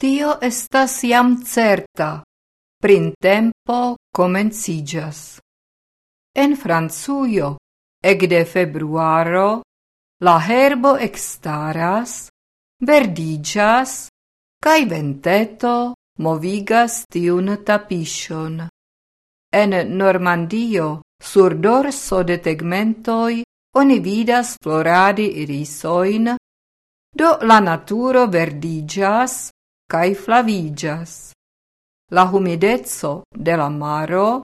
Tio estas jam certa. Printempo comencigas. En Francujo, egde februaro, la herbo exstaras, verdigas, cae venteto movigas tiun tapiŝon. En Normandio, sur dorso de tegmentoj, oni vidas floradi irisoin, do la naturo verdigas, cae flavigas. La humidezzo de la maro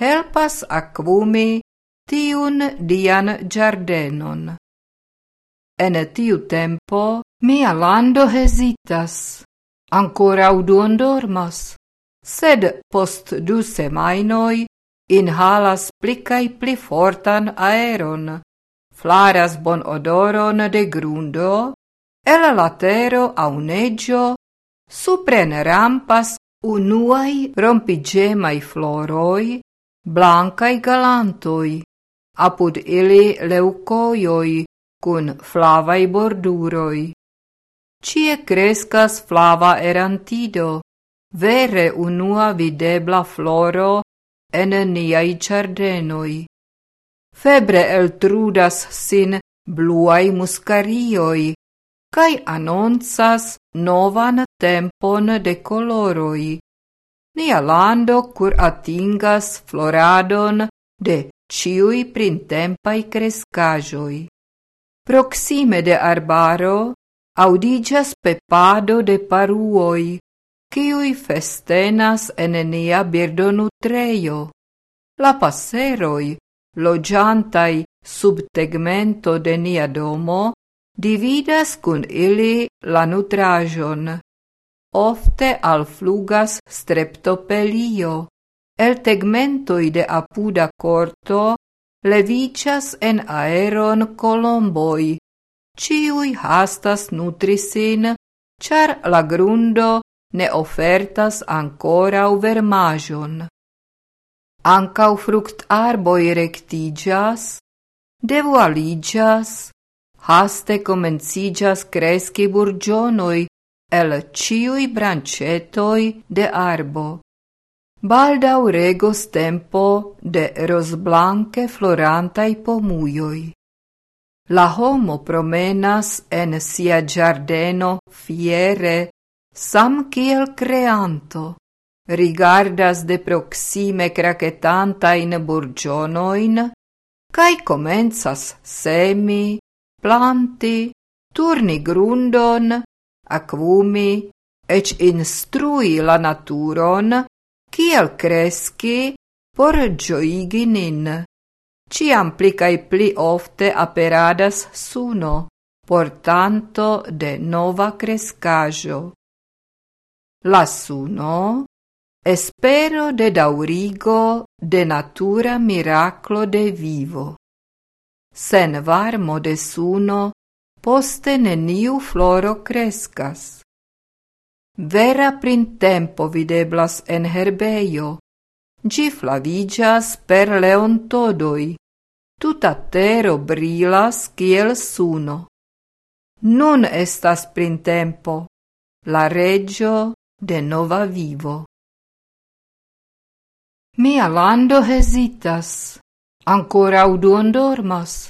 helpas aquumi tiun dian giardenon. En tiu tempo mia lando hesitas, ancora uduon dormas, sed post du semainoi inhalas pli cae pli fortan aeron, flaras bon odoron de grundo, el latero au neggio supren rampas unuai rompigemai floroi, blancai galantoi, apud ili leucoioi cun flavai borduroi. Cie crescas flava erantido, vere unua videbla floro en niai ciardenoi. Febre eltrudas sin bluai muscarioi, cae annonsas novan tempon de coloroi. Nia lando cur atingas floradon de ciui printempai crescajoi. Proxime de arbaro audigas pepado de paruoi, ciui festenas en nia birdonutreio. La passeroi, logiantai sub tegmento de nia domo, dividas cun ili la nutrajon. Ofte alflugas streptopelio. El tegmentoi de apuda corto levicias en aeron colomboi. Ciui hastas nutrisin, char la grundo ne ofertas vermajon ancau fruct fruktarboj rektiĝas, devualiĝas, haste comencigas cresci burgionoi el ciui brancetoi de arbo. Baldau regos tempo de rosblanche florantai pomuioi. La homo promenas en sia giardeno fiere, sam kiel creanto, rigardas de proxime craquetantain burgionoin, cae comenzas semi, planti, turni grundon, aquumi, ec instrui la naturon, kiel cresci por gioigi nin. Ciam pli cae pli ofte aperadas suno, por tanto de nova crescajo. La suno, espero de daurigo de natura miraclo de vivo sen varmo de suno, poste neniu floro crescas. Vera printempo videblas en herbeio, gi flavigas per leontodoi, tuta tero brilas kiel suno. Nun estas printempo, la regio de nova vivo. Mia lando hesitas, ancora uduon dormas,